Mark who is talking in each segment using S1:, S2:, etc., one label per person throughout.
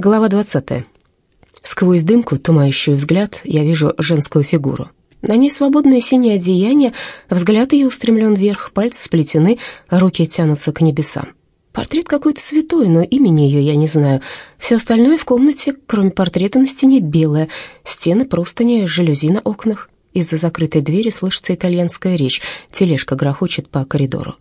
S1: Глава 20. Сквозь дымку, тумающую взгляд, я вижу женскую фигуру. На ней свободное синее одеяние, взгляд ее устремлен вверх, пальцы сплетены, руки тянутся к небесам. Портрет какой-то святой, но имени ее я не знаю. Все остальное в комнате, кроме портрета на стене, белое. Стены, простыни, жалюзи на окнах. Из-за закрытой двери слышится итальянская речь. Тележка грохочет по коридору.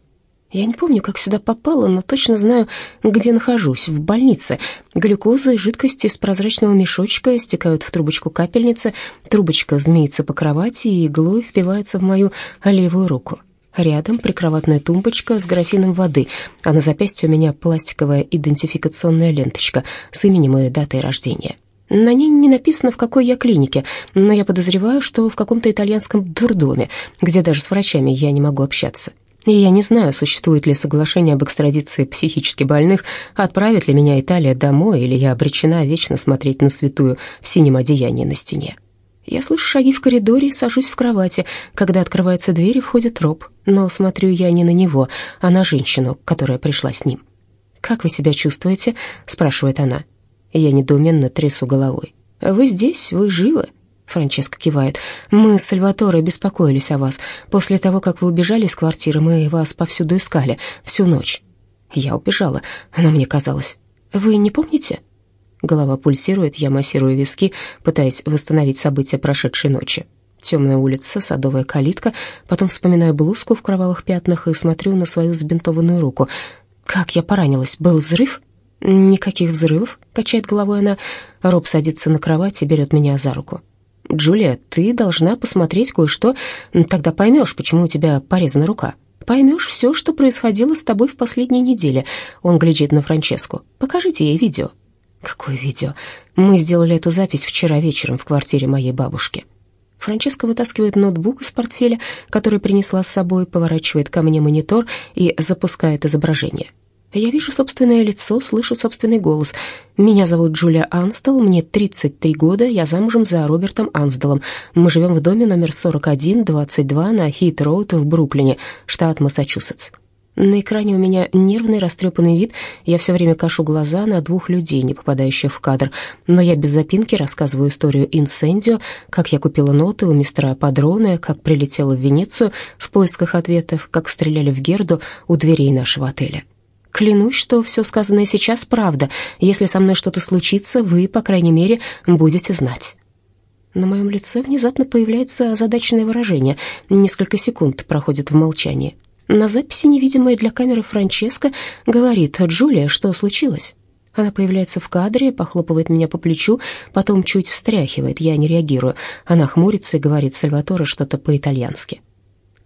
S1: Я не помню, как сюда попала, но точно знаю, где нахожусь, в больнице. Глюкоза и жидкость из прозрачного мешочка стекают в трубочку капельницы, трубочка змеится по кровати и иглой впивается в мою левую руку. Рядом прикроватная тумбочка с графином воды, а на запястье у меня пластиковая идентификационная ленточка с именем и датой рождения. На ней не написано, в какой я клинике, но я подозреваю, что в каком-то итальянском дурдоме, где даже с врачами я не могу общаться. И я не знаю, существует ли соглашение об экстрадиции психически больных, отправит ли меня Италия домой, или я обречена вечно смотреть на святую в синем одеянии на стене. Я слышу шаги в коридоре сажусь в кровати. Когда открывается дверь, входит Роб. Но смотрю я не на него, а на женщину, которая пришла с ним. «Как вы себя чувствуете?» — спрашивает она. Я недоуменно трясу головой. «Вы здесь? Вы живы?» Франческа кивает. «Мы с Сальваторе беспокоились о вас. После того, как вы убежали из квартиры, мы вас повсюду искали. Всю ночь». «Я убежала, она мне казалась. Вы не помните?» Голова пульсирует, я массирую виски, пытаясь восстановить события прошедшей ночи. Темная улица, садовая калитка, потом вспоминаю блузку в кровавых пятнах и смотрю на свою сбинтованную руку. «Как я поранилась? Был взрыв?» «Никаких взрывов», — качает головой она. Роб садится на кровать и берет меня за руку. «Джулия, ты должна посмотреть кое-что, тогда поймешь, почему у тебя порезана рука. Поймешь все, что происходило с тобой в последние недели». Он глядит на Франческу. «Покажите ей видео». «Какое видео? Мы сделали эту запись вчера вечером в квартире моей бабушки». Франческа вытаскивает ноутбук из портфеля, который принесла с собой, поворачивает ко мне монитор и запускает изображение. Я вижу собственное лицо, слышу собственный голос. Меня зовут Джулия Анстел, мне 33 года, я замужем за Робертом Анстелом. Мы живем в доме номер 4122 на Хит-Роуд в Бруклине, штат Массачусетс. На экране у меня нервный, растрепанный вид. Я все время кашу глаза на двух людей, не попадающих в кадр. Но я без запинки рассказываю историю инсендио, как я купила ноты у мистера Падроне, как прилетела в Венецию в поисках ответов, как стреляли в Герду у дверей нашего отеля. Клянусь, что все сказанное сейчас правда. Если со мной что-то случится, вы, по крайней мере, будете знать». На моем лице внезапно появляется озадаченное выражение. Несколько секунд проходит в молчании. На записи, невидимая для камеры Франческа, говорит «Джулия, что случилось?» Она появляется в кадре, похлопывает меня по плечу, потом чуть встряхивает, я не реагирую. Она хмурится и говорит Сальваторе что-то по-итальянски.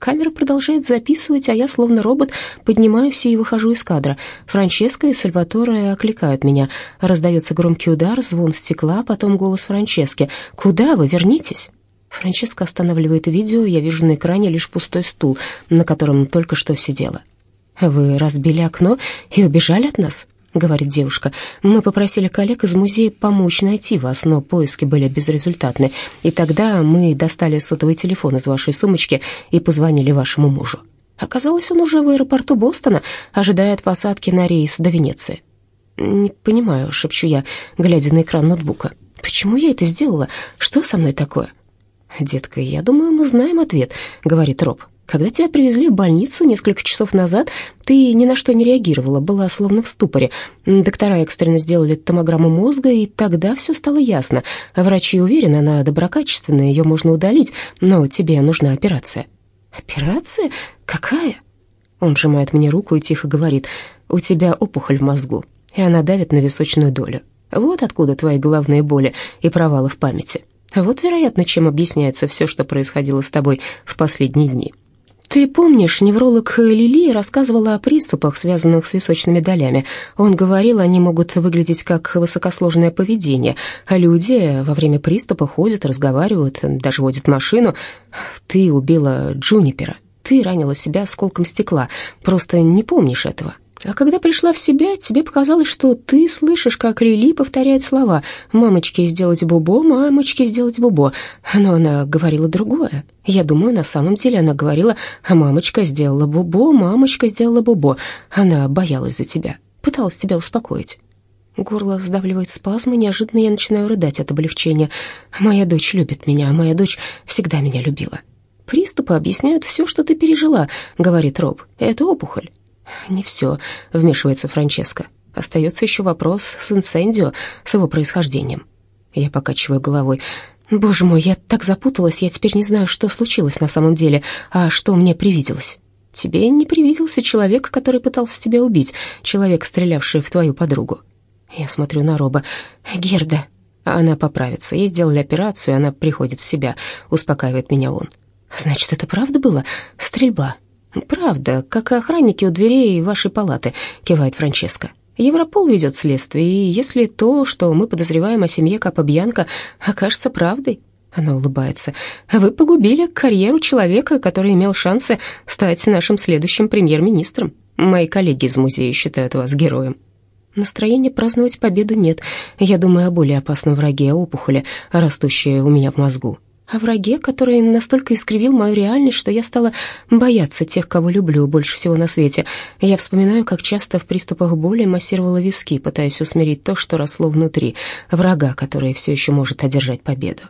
S1: Камера продолжает записывать, а я, словно робот, поднимаюсь и выхожу из кадра. Франческа и Сальваторе окликают меня. Раздается громкий удар, звон стекла, потом голос Франчески. «Куда вы? Вернитесь!» Франческа останавливает видео, я вижу на экране лишь пустой стул, на котором только что сидела. «Вы разбили окно и убежали от нас?» — говорит девушка. «Мы попросили коллег из музея помочь найти вас, но поиски были безрезультатны. И тогда мы достали сотовый телефон из вашей сумочки и позвонили вашему мужу. Оказалось, он уже в аэропорту Бостона, ожидает посадки на рейс до Венеции». «Не понимаю», — шепчу я, глядя на экран ноутбука. «Почему я это сделала? Что со мной такое?» «Детка, я думаю, мы знаем ответ», — говорит Роб. Когда тебя привезли в больницу несколько часов назад, ты ни на что не реагировала, была словно в ступоре. Доктора экстренно сделали томограмму мозга, и тогда все стало ясно. Врачи уверены, она доброкачественная, ее можно удалить, но тебе нужна операция». «Операция? Какая?» Он сжимает мне руку и тихо говорит, «У тебя опухоль в мозгу, и она давит на височную долю. Вот откуда твои головные боли и провалы в памяти. Вот, вероятно, чем объясняется все, что происходило с тобой в последние дни». Ты помнишь, невролог Лили рассказывала о приступах, связанных с височными долями. Он говорил, они могут выглядеть как высокосложное поведение, а люди во время приступа ходят, разговаривают, даже водят машину. Ты убила Джунипера. Ты ранила себя осколком стекла, просто не помнишь этого. А когда пришла в себя, тебе показалось, что ты слышишь, как Лили повторяет слова «мамочки сделать бубо, мамочки сделать бубо». Но она говорила другое. Я думаю, на самом деле она говорила «мамочка сделала бубо, мамочка сделала бубо». Она боялась за тебя, пыталась тебя успокоить. Горло сдавливает спазмы, неожиданно я начинаю рыдать от облегчения. Моя дочь любит меня, моя дочь всегда меня любила. «Приступы объясняют все, что ты пережила», — говорит Роб. «Это опухоль». «Не все», — вмешивается Франческа. «Остается еще вопрос с инцендио, с его происхождением». Я покачиваю головой. «Боже мой, я так запуталась, я теперь не знаю, что случилось на самом деле, а что мне привиделось». «Тебе не привиделся человек, который пытался тебя убить, человек, стрелявший в твою подругу». Я смотрю на Роба. «Герда». Она поправится. Ей сделали операцию, она приходит в себя. Успокаивает меня он. «Значит, это правда было? Стрельба?» «Правда, как и охранники у дверей вашей палаты», — кивает Франческа. «Европол ведет следствие, и если то, что мы подозреваем о семье Капа-Бьянка, окажется правдой...» Она улыбается. «Вы погубили карьеру человека, который имел шансы стать нашим следующим премьер-министром. Мои коллеги из музея считают вас героем». Настроения праздновать победу нет. Я думаю о более опасном враге, опухоли, растущей у меня в мозгу. О враге, который настолько искривил мою реальность, что я стала бояться тех, кого люблю больше всего на свете. Я вспоминаю, как часто в приступах боли массировала виски, пытаясь усмирить то, что росло внутри, врага, который все еще может одержать победу.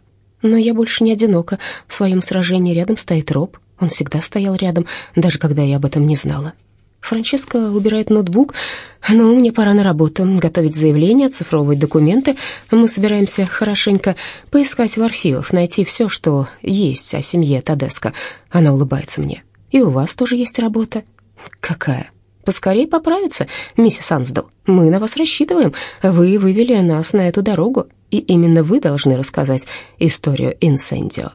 S1: Но я больше не одинока. В своем сражении рядом стоит Роб. Он всегда стоял рядом, даже когда я об этом не знала. Франческа убирает ноутбук. «Ну, мне пора на работу, готовить заявление, оцифровывать документы. Мы собираемся хорошенько поискать в архивах, найти все, что есть о семье Тадеско». Она улыбается мне. «И у вас тоже есть работа». «Какая?» «Поскорее поправиться, миссис Ансдал. Мы на вас рассчитываем. Вы вывели нас на эту дорогу, и именно вы должны рассказать историю инсендио».